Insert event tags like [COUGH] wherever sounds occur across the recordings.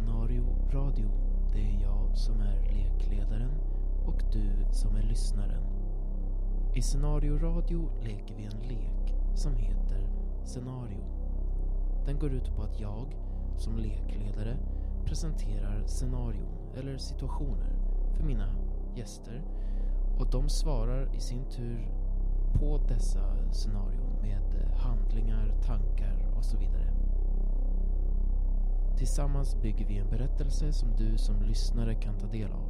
Scenario Radio. Det är jag som är lekledaren och du som är lyssnaren. I Scenario Radio leker vi en lek som heter Scenario. Den går ut på att jag, som lekledare, presenterar scenarion eller situationer för mina gäster och de svarar i sin tur på dessa scenarion med handlingar, tankar och så vidare. Tillsammans bygger vi en berättelse som du som lyssnare kan ta del av.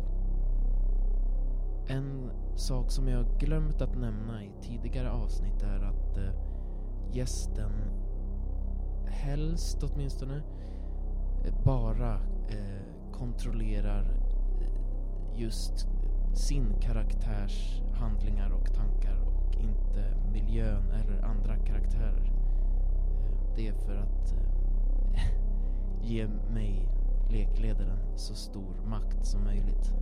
En sak som jag glömt att nämna i tidigare avsnitt är att eh, gästen helst åtminstone eh, bara eh, kontrollerar eh, just sin karaktärs handlingar och tankar och inte miljön eller andra karaktärer. Det är för att ge mig, lekledaren, så stor makt som möjligt.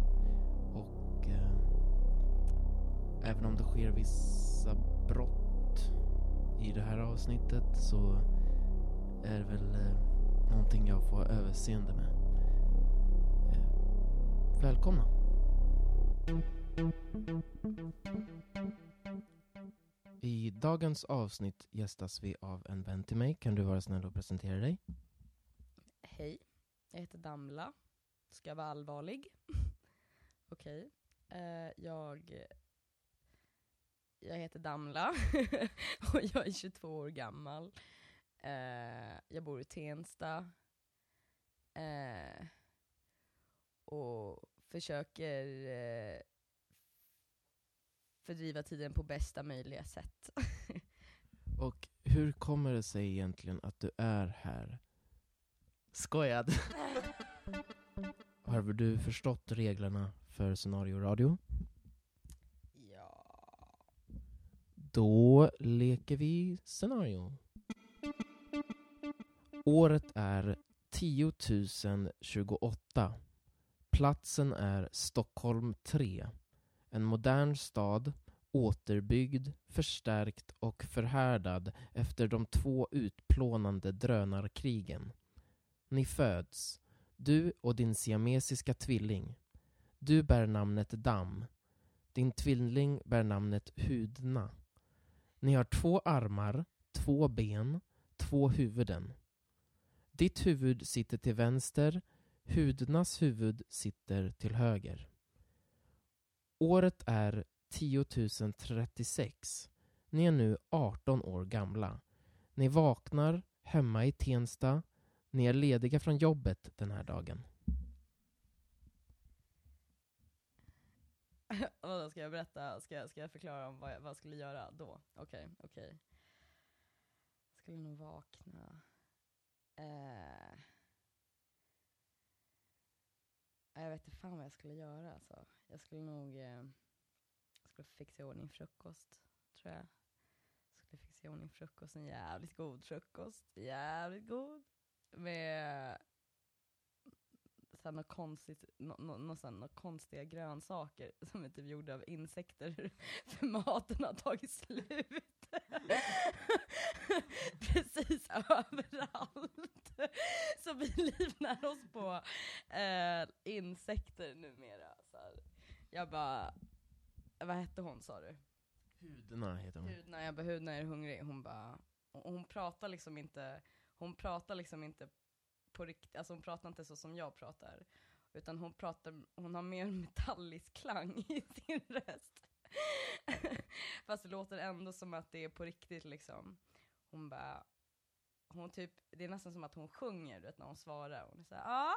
Och eh, även om det sker vissa brott i det här avsnittet så är det väl eh, någonting jag får överseende med. Eh, välkomna! I dagens avsnitt gästas vi av en vän till mig. Kan du vara snäll och presentera dig? Hej, jag heter Damla. Ska jag vara allvarlig? [LAUGHS] Okej. Eh, jag, jag heter Damla [LAUGHS] och jag är 22 år gammal. Eh, jag bor i Tensta. Eh, och försöker eh, fördriva tiden på bästa möjliga sätt. [LAUGHS] Och hur kommer det sig egentligen att du är här? Skojad! [LAUGHS] Har du förstått reglerna för scenarioradio? ja. Då leker vi scenario. Året är 10 028. Platsen är Stockholm 3. En modern stad, återbyggd, förstärkt och förhärdad efter de två utplånande drönarkrigen. Ni föds, du och din siamesiska tvilling. Du bär namnet Dam. Din tvilling bär namnet Hudna. Ni har två armar, två ben, två huvuden. Ditt huvud sitter till vänster, Hudnas huvud sitter till höger. Året är 10 036. Ni är nu 18 år gamla. Ni vaknar hemma i Tensta. Ni är lediga från jobbet den här dagen. [LAUGHS] Vadå, ska jag berätta? Ska jag, ska jag förklara om vad jag, vad jag skulle göra då? Okej, okej. Skulle nog vakna. Eh. Jag vet inte fan vad jag skulle göra alltså. Jag skulle nog eh, skulle fixa i ordning frukost, tror jag. Skulle fixa i ordning frukost, en jävligt god frukost. Jävligt god. Med såhär, något konstigt, nå, såhär, något konstiga grönsaker [LAUGHS] som är typ gjorda av insekter [LAUGHS] för maten har tagit slut. [LAUGHS] Precis överallt. Så vi livnär oss på eh, insekter numera. Så. Jag bara, vad hette hon sa du? Hudna heter hon. Hudna, jag bara, Hudna är hungrig? Hon bara, hon pratar liksom inte, hon pratar liksom inte på riktigt, alltså hon pratar inte så som jag pratar. Utan hon pratar, hon har mer [LAUGHS] metallisk klang i sin röst. [LAUGHS] Fast det låter ändå som att det är på riktigt liksom. Hon bara, hon typ, det är nästan som att hon sjunger du vet, när hon svarar. Hon är såhär "Ah."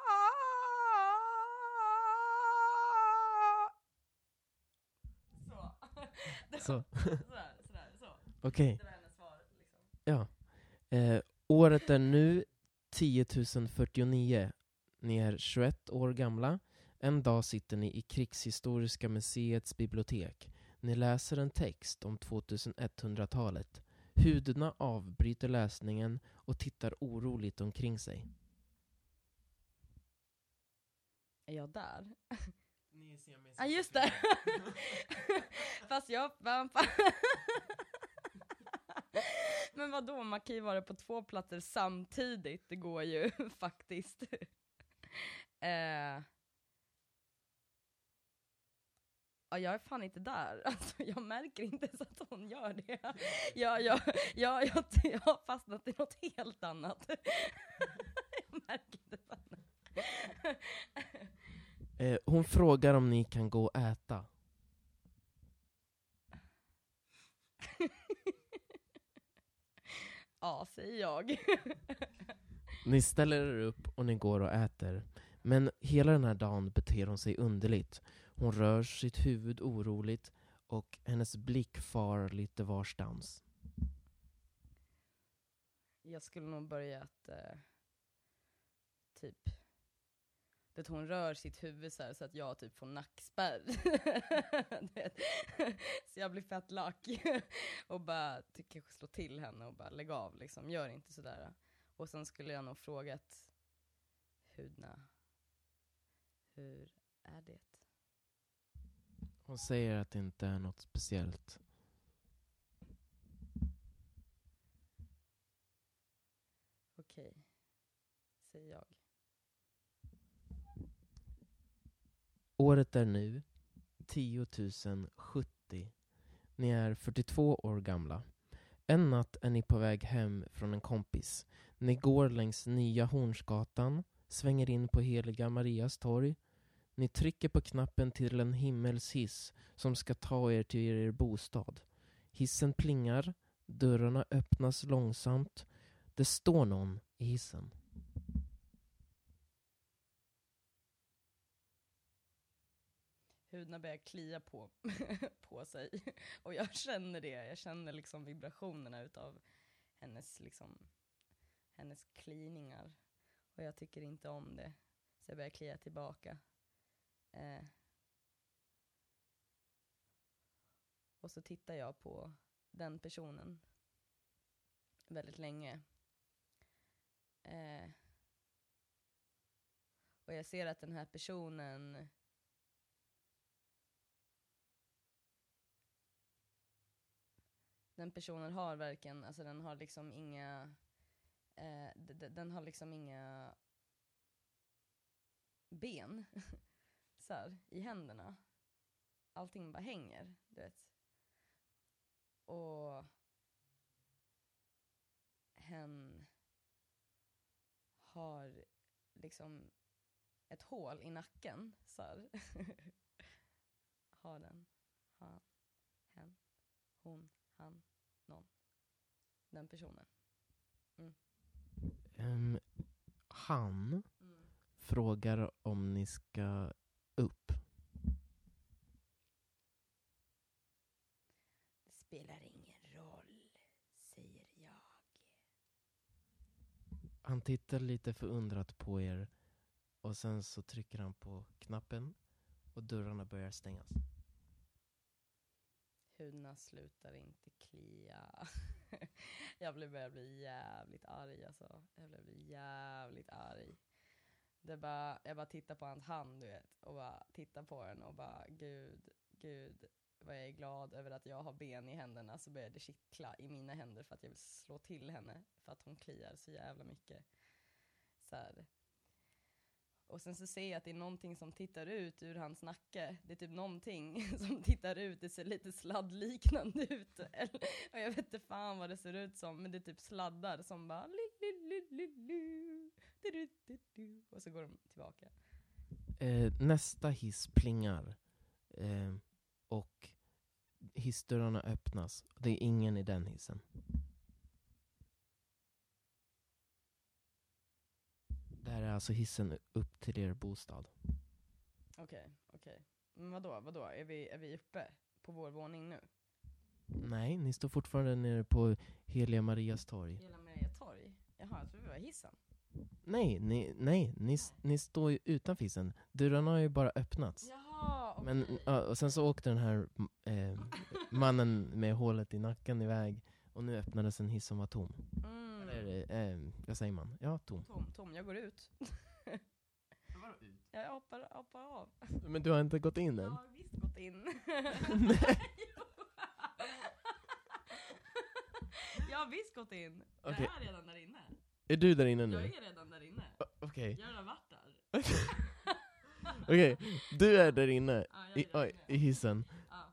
Så. [LAUGHS] Det Så, var sådär, sådär, så. okej. Det var hennes svar liksom. Ja. Eh, året är nu 10 049. Ni är 21 år gamla. En dag sitter ni i Krigshistoriska museets bibliotek. Ni läser en text om 2100-talet. Hudna avbryter läsningen och tittar oroligt omkring sig. Är jag där? Ni är Ja just det! [LAUGHS] Fast jag... Men vadå, man kan ju vara på två platser samtidigt, det går ju [LAUGHS] faktiskt. [LAUGHS] eh, ja, jag är fan inte där. [LAUGHS] Alltså, jag märker inte ens att hon gör det. Jag, jag, jag, jag, jag har fastnat i något helt annat. jag märker inte fan. Eh, hon frågar om ni kan gå och äta. Ja, säger jag. [LAUGHS] Ni ställer er upp och ni går och äter. Men hela den här dagen beter hon sig underligt. Hon rör sitt huvud oroligt och hennes blick far lite varstans. Jag skulle nog börja att eh, typ det hon rör sitt huvud så, här, så att jag typ får nackspärr. [LAUGHS] Så jag blir fett lack. och bara typ, kanske slå till henne och bara lägg av liksom, gör inte sådär. Och sen skulle jag nog frågat Hudna, hur är det? Hon säger att det inte är något speciellt. Okej, säger jag. Året är nu 10 070. Ni är 42 år gamla. En natt är ni på väg hem från en kompis. Ni går längs Nya Hornsgatan, svänger in på Heliga Marias torg. Ni trycker på knappen till en himmelshiss som ska ta er till er bostad. Hissen plingar, dörrarna öppnas långsamt. Det står någon i hissen. Huden har börjat klia på, [LAUGHS] på sig. Och jag känner det, jag känner liksom vibrationerna utav hennes, liksom, hennes kliningar. Och jag tycker inte om det. Så jag börjar klia tillbaka. Eh. Och så tittar jag på den personen väldigt länge. Eh. Och jag ser att den här personen den personen har verkligen, alltså den har liksom inga, eh, den har liksom inga ben [LAUGHS] så här, i händerna. Allting bara hänger, du vet. Och hen har liksom ett hål i nacken, så här. [LAUGHS] har den, han, hen, hon, han, någon. Den personen. Mm. Um, han Mm. frågar om ni ska upp. Det spelar ingen roll, säger jag. Han tittar lite förundrat på er och sen så trycker han på knappen och dörrarna börjar stängas. Hudna slutar inte klia. [LAUGHS] jag börjar bli jävligt arg alltså. Jag börjar bli jävligt arg. Det bara, jag bara tittar på hans hand du vet, och bara tittar på den och bara gud, gud vad jag är glad över att jag har ben i händerna så börjar det kittla i mina händer för att jag vill slå till henne för att hon kliar så jävla mycket. Så här. Och sen så ser jag att det är någonting som tittar ut ur hans nacke. Det är typ någonting [LAUGHS] som tittar ut, det ser lite sladdliknande ut. Eller- Och jag vet inte fan vad det ser ut som, men det är typ sladdar som bara. Och så går de tillbaka. Eh, nästa hiss plingar eh, och hissdörrarna öppnas. Det är ingen i den hissen. Det här är alltså hissen upp till er bostad. Okej, okej. Men vadå, vadå? Är vi, är vi uppe på vår våning nu? Nej, ni står fortfarande nere på Heliga Marias torg. Hela Maria torg? Jaha, jag tror vi var hissen. Nej, ni, nej, ni, ni står ju utanför hissen. Dörrarna har ju bara öppnats. Jaha, okej. Men, ja, och sen så åkte den här eh, mannen med hålet i nacken iväg och nu öppnades en hiss som var tom. mm. Eller, eh, vad säger man? Ja, tom. Tom, Tom, jag går ut. Jag hoppar, hoppar av. Men du har inte gått in Jag än? har visst gått in. [LAUGHS] jag har visst gått in. Okej. Jag är redan där inne. Är du där inne Jag nu? är redan där inne. O- Okej. Jag har varit där. [LAUGHS] Okej, du är där inne Ja, jag i, är där oj, inne. i hissen,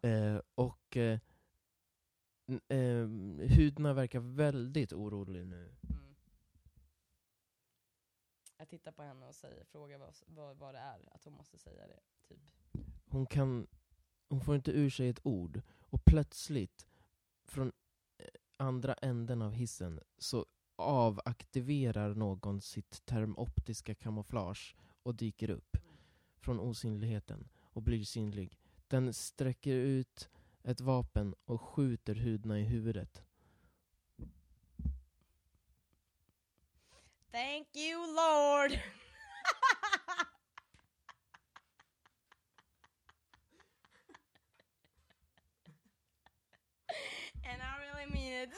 Ja. eh, och eh, eh, Hudna verkar väldigt orolig nu. Mm. Jag tittar på henne och säger, frågar vad, vad, vad det är, att hon måste säga det. Typ. Hon kan, hon får inte ur sig ett ord, och plötsligt, från eh, andra änden av hissen, så avaktiverar någon sitt termoptiska kamouflage och dyker upp från osynligheten och blir synlig. Den sträcker ut ett vapen och skjuter Hudna i huvudet. Thank you Lord! And I really mean it.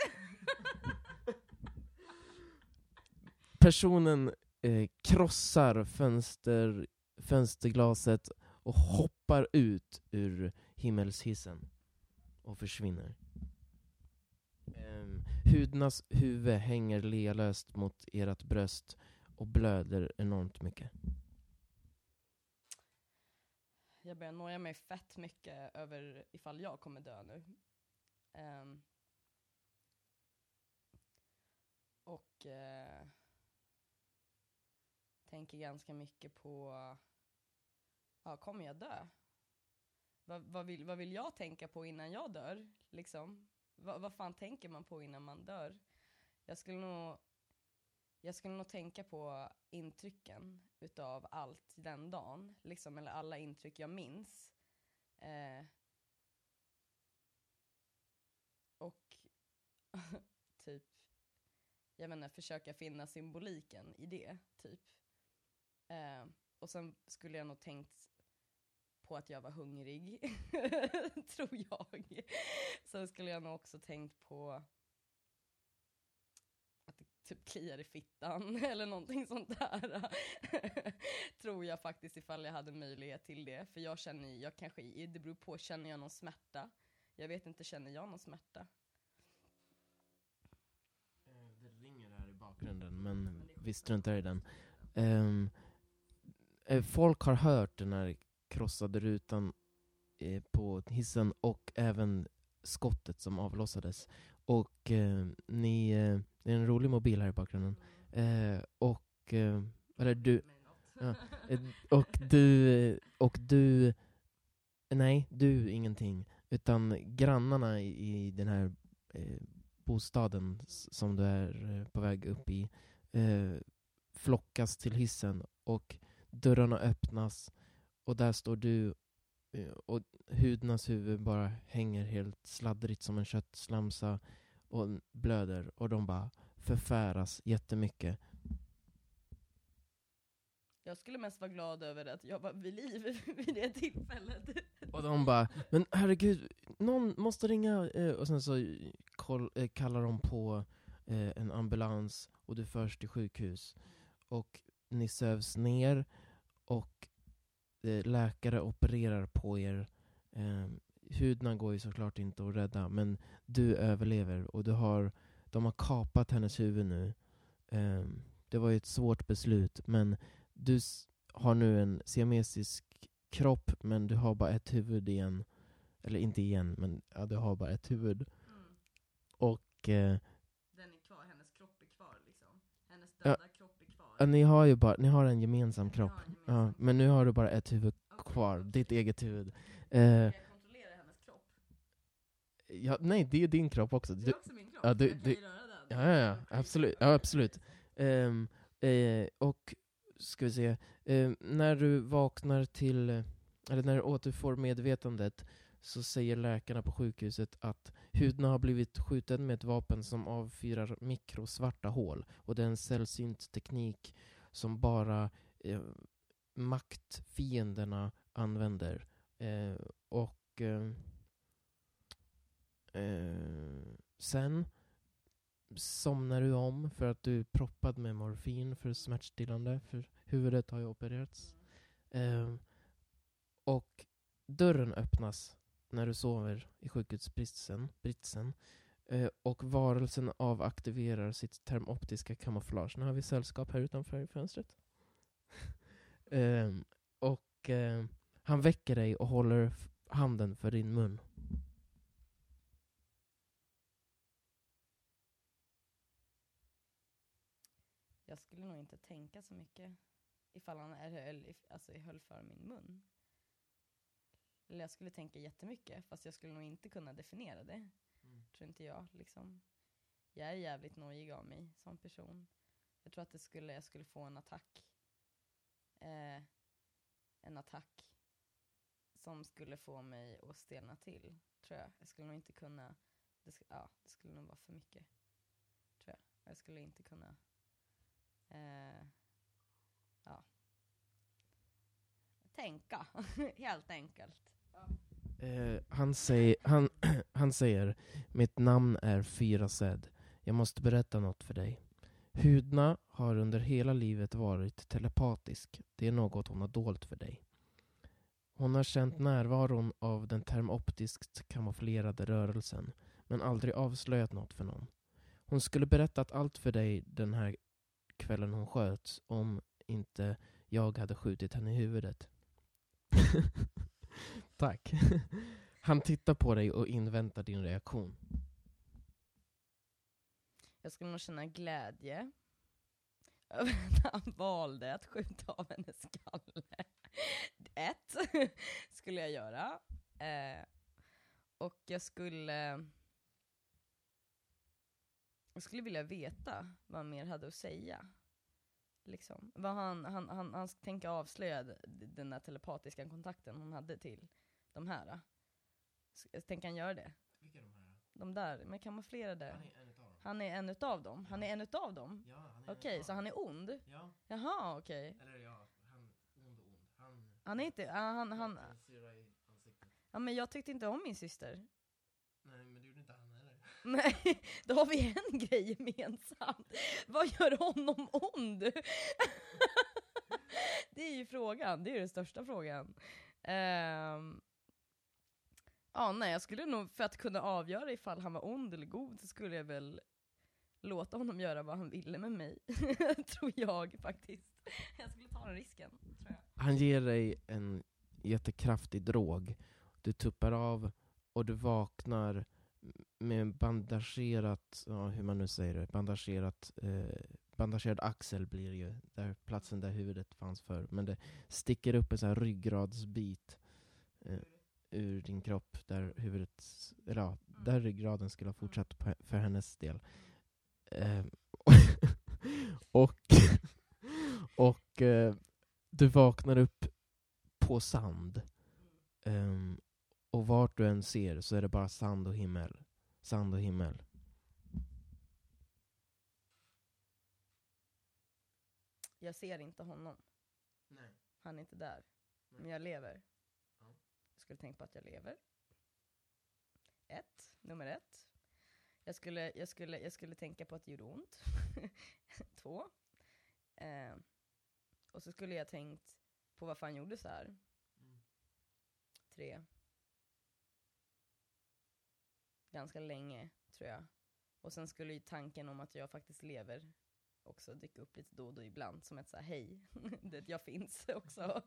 Personen eh, krossar fönster, fönsterglaset och hoppar ut ur himmelshissen och försvinner. Um, Hudnas huvud hänger lealöst mot ert bröst och blöder enormt mycket. Jag börjar noja mig fett mycket över ifall jag kommer dö nu. Um, och uh, tänker ganska mycket på, ja kommer jag dö? Vad, vad, vill, vad vill jag tänka på innan jag dör? Liksom? Vad, vad fan tänker man på innan man dör? Jag skulle nog, jag skulle nog tänka på intrycken utav allt den dagen, liksom, eller alla intryck jag minns. Eh, och [LAUGHS] typ, jag menar, försöka finna symboliken i det, typ. Eh, och sen skulle jag nog tänkt på att jag var hungrig, [LAUGHS] tror jag. Sen skulle jag nog också tänkt på att det typ kliar i fittan [LAUGHS] eller någonting sånt där. [LAUGHS] tror jag faktiskt ifall jag hade möjlighet till det. För jag känner, jag kanske, det beror på, känner jag någon smärta? Jag vet inte, känner jag någon smärta? Eh, det ringer här i bakgrunden, men vi struntar i den. Um, folk har hört den här krossade rutan eh, på hissen och även skottet som avlossades. Och eh, ni, eh, det är en rolig mobil här i bakgrunden. Eh, och, eh, eller du, Ja, eh, och du, eh, och du, nej, du ingenting. Utan grannarna i, i den här eh, bostaden som du är eh, på väg upp i eh, flockas till hissen och dörrarna öppnas och där står du eh, och Hudnas huvud bara hänger helt sladdrigt som en köttslamsa och blöder och de bara förfäras jättemycket. Jag skulle mest vara glad över att jag var vid liv [LAUGHS] vid det tillfället. Och de bara, men herregud, någon måste ringa. eh, Och sen så eh, kallar de på en ambulans och du förs till sjukhus. Och ni sövs ner och läkare opererar på er. Eh, hudna går ju såklart inte att rädda, men du överlever och du har, de har kapat hennes huvud nu. Eh, det var ju ett svårt beslut, men du har nu en siamesisk kropp, men du har bara ett huvud igen. Eller inte igen, men ja, du har bara ett huvud. Och eh, Den är kvar, hennes kropp är kvar liksom. Hennes Ja. döda kvar. Ja, ni har ju bara, ni har en gemensam kropp. Ja, men nu har du bara ett huvud kvar, ditt eget huvud. Eh, Ska jag kontrollera hennes kropp? ja, nej, det är din kropp också. Det är också min kropp, ja, du- jag kan du- ju ja, ja, ja, absolut. Ja, absolut. Ehm, eh, och, ska vi se, eh, när du vaknar till, eller när du återfår medvetandet, så säger läkarna på sjukhuset att huden har blivit skjuten med ett vapen som avfyrar mikrosvarta hål. Och det är en sällsynt teknik som bara eh, maktfienderna använder. Eh, och eh, eh, sen somnar du om för att du är proppad med morfin för smärtstillande, för huvudet har ju opererats. Eh, och dörren öppnas när du sover i sjukhusbritsen, britsen, eh, och varelsen avaktiverar sitt termoptiska kamouflage. Nu har vi sällskap här utanför i fönstret. [LAUGHS] Ehm, och eh, han väcker dig och håller handen för din mun. Jag skulle nog inte tänka så mycket ifall han är, höll, alltså, höll för min mun. Eller jag skulle tänka jättemycket, fast jag skulle nog inte kunna definiera det. Tror inte jag. Liksom. Jag är jävligt nojig av mig som person. Jag tror att det skulle, jag skulle få en attack. Eh, en attack som skulle få mig att stelna till, tror jag. Jag skulle nog inte kunna, det, sk- ja, det skulle nog vara för mycket. Tror jag. Jag skulle inte kunna eh, ja. tänka, [LAUGHS] helt enkelt. Eh, han, säger, han, [CLEARS THROAT] han säger Mitt namn är Fyrasäd. Jag måste berätta något för dig. Hudna har under hela livet varit telepatisk. Det är något hon har dolt för dig. Hon har känt närvaron av den termoptiskt kamouflerade rörelsen men aldrig avslöjat något för någon. Hon skulle berättat allt för dig den här kvällen hon sköts om inte jag hade skjutit henne i huvudet. [LAUGHS] Tack. [LAUGHS] Han tittar på dig och inväntar din reaktion. Jag skulle nog känna glädje över att han valde att skjuta av hennes skalle. Ett, skulle jag göra. Eh, och jag skulle... Jag skulle vilja veta vad han mer hade att säga. Liksom. Vad han, han, han, han tänker avslöja den där telepatiska kontakten hon hade till de här. Tänker han göra det? Vilka är de här? De där, med kamouflerade. är en utav dem. Han är en utav dem? Han är en utav dem? Ja, han Okej, så han är ond? Ja, Jaha, okej. eller ja, han ond och ond. Han... Han är inte, ja, han, han, syra i ansiktet. ja men jag tyckte inte om min syster. Nej, men det gjorde inte han heller. [LAUGHS] Nej, då har vi en [LAUGHS] grej gemensamt. Vad gör honom ond? [LAUGHS] det är ju frågan, det är ju den största frågan. Ehm, ja, nej, jag skulle nog, för att kunna avgöra ifall han var ond eller god, så skulle jag väl låta honom göra vad han ville med mig. [LAUGHS] tror jag faktiskt. Jag skulle ta den risken, tror jag. Han ger dig en jättekraftig drog. Du tuppar av och du vaknar med en bandagerat, ja, hur man nu säger det, bandagerat, eh, bandagerad axel blir det ju, där platsen där huvudet fanns för. Men det sticker upp en sån här ryggradsbit eh, ur din kropp där huvudet, ja, där ryggraden skulle ha fortsatt på, för hennes del. Eh, [LAUGHS] och och eh, du vaknar upp på sand. Ehm, och vart du än ser så är det bara sand och himmel. Sand och himmel. Jag ser inte honom. Nej. Han är inte där. Men jag lever. Jag skulle tänka på att jag lever. Ett, nummer ett. Jag skulle, jag skulle, jag skulle tänka på att det gjorde ont. [LAUGHS] Två. Eh, och så skulle jag tänkt på varför han gjorde så här. Mm. Tre. Ganska länge, tror jag. Och sen skulle ju tanken om att jag faktiskt lever också dyka upp lite då och då ibland som ett så här hej, [LAUGHS] det, jag finns också.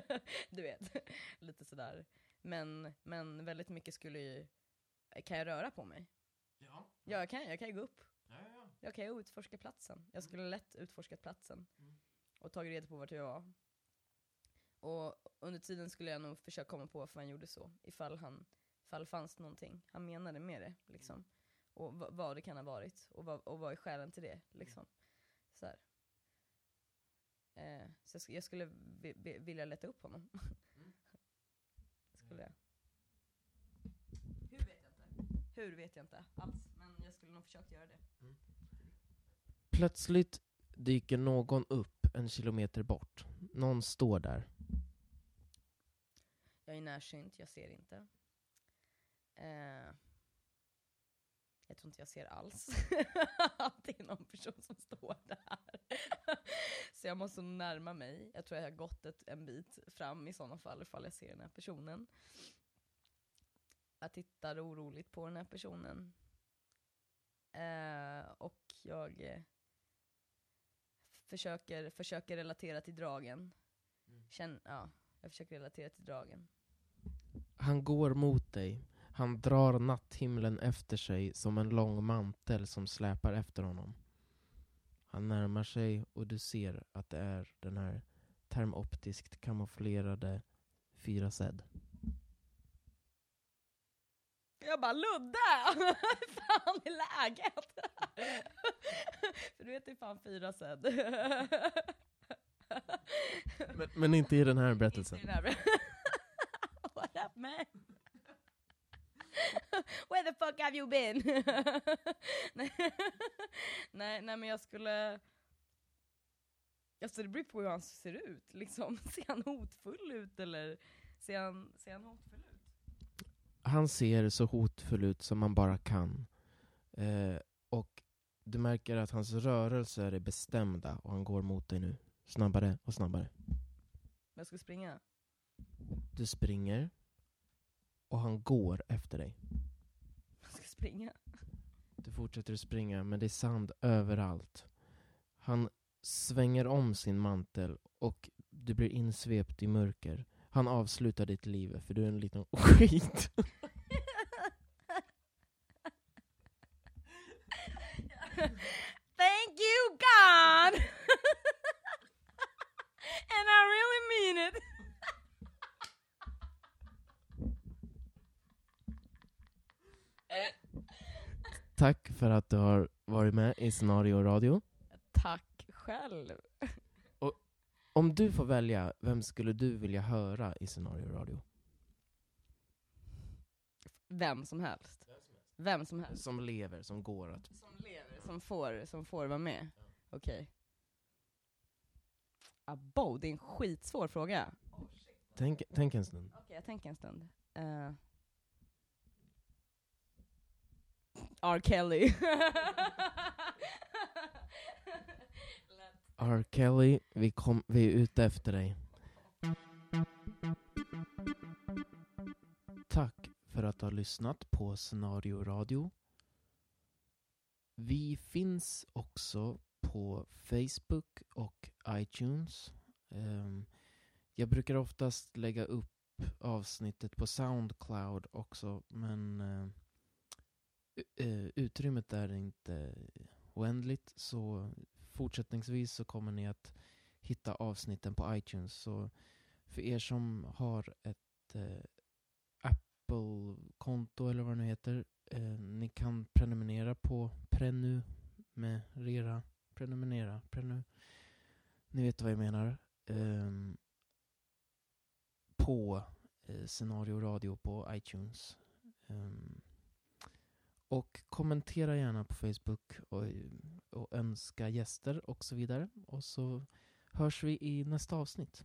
[LAUGHS] du vet, lite sådär. Men, men väldigt mycket skulle ju, kan jag röra på mig? Ja. Ja, jag kan, jag kan ju gå upp. Ja, ja, Jag kan ju utforska platsen. Jag skulle lätt utforskat platsen. Mm. Och tagit reda på vart jag var. Och under tiden skulle jag nog försöka komma på varför han gjorde så. Ifall han, ifall fanns någonting han menade med det. Liksom. Och vad det kan ha varit. Och vad, och vad är skälen till det. Liksom. Så. Eh, så jag, sk- jag skulle vi, vi, vilja leta upp honom. [LAUGHS] Mm. skulle jag. Hur vet jag inte. Hur vet jag inte alls. Men jag skulle nog försökt göra det. Plötsligt dyker någon upp en kilometer bort. Någon står där. Jag är närsynt, jag ser inte. Eh, jag tror inte jag ser alls [LAUGHS] att det är någon person som står där. Så jag måste närma mig. Jag tror jag har gått ett, en bit fram i sådana fall, ifall jag ser den här personen. Jag tittar oroligt på den här personen. Eh, och jag eh, försöker, försöker relatera till dragen. Känn, ja, jag försöker relatera till dragen. Han går mot dig. Han drar natthimlen efter sig som en lång mantel som släpar efter honom. Han närmar sig och du ser att det är den här termoptiskt kamouflerade 4Z. Jag bara Ludde! [LAUGHS] fan är läget? [LAUGHS] För du heter ju fan fyra sed. Men, men inte i den här berättelsen. Inte i den här What up man? [LAUGHS] Where the fuck have you been? [LAUGHS] nej, nej, men jag skulle... Alltså det beror på hur han ser ut liksom. [LAUGHS] Ser han hotfull ut eller ser han, ser han hotfull ut? Han ser så hotfull ut som man bara kan. Eh, och du märker att hans rörelser är bestämda och han går mot dig nu. Snabbare och snabbare. Jag ska springa. Du springer och han går efter dig. Springa. Du fortsätter att springa, men det är sand överallt. Han svänger om sin mantel och du blir insvept i mörker. Han avslutar ditt liv, för du är en liten [LAUGHS] skit. Thank you God! And I really mean it. Tack för att du har varit med i Scenario Radio. Tack själv. Om du får välja, vem skulle du vilja höra i Scenario Radio? Vem som helst. Vem som helst. Som lever, som går att... Som lever, som får, som får vara med. Okej. Abo, det är en skitsvår fråga. Tänk, tänk en stund. Okej, jag tänker en stund. Uh. R. Kelly. [LAUGHS] R. Kelly, vi, kom, vi är ute efter dig. Tack för att du har lyssnat på Scenario Radio. Vi finns också på Facebook och iTunes. Ehm, jag brukar oftast lägga upp avsnittet på Soundcloud också, men ehm, Eh, utrymmet är inte oändligt, så fortsättningsvis så kommer ni att hitta avsnitten på iTunes. Så för er som har ett eh, Apple-konto eller vad det nu heter, eh, ni kan prenumerera på Prenu med Rera. Prenumerera, Prenu. Ni vet vad jag menar. Eh, på eh, Scenario Radio på iTunes. Ehm, och kommentera gärna på Facebook och, och önska gäster och så vidare. Och så hörs vi i nästa avsnitt.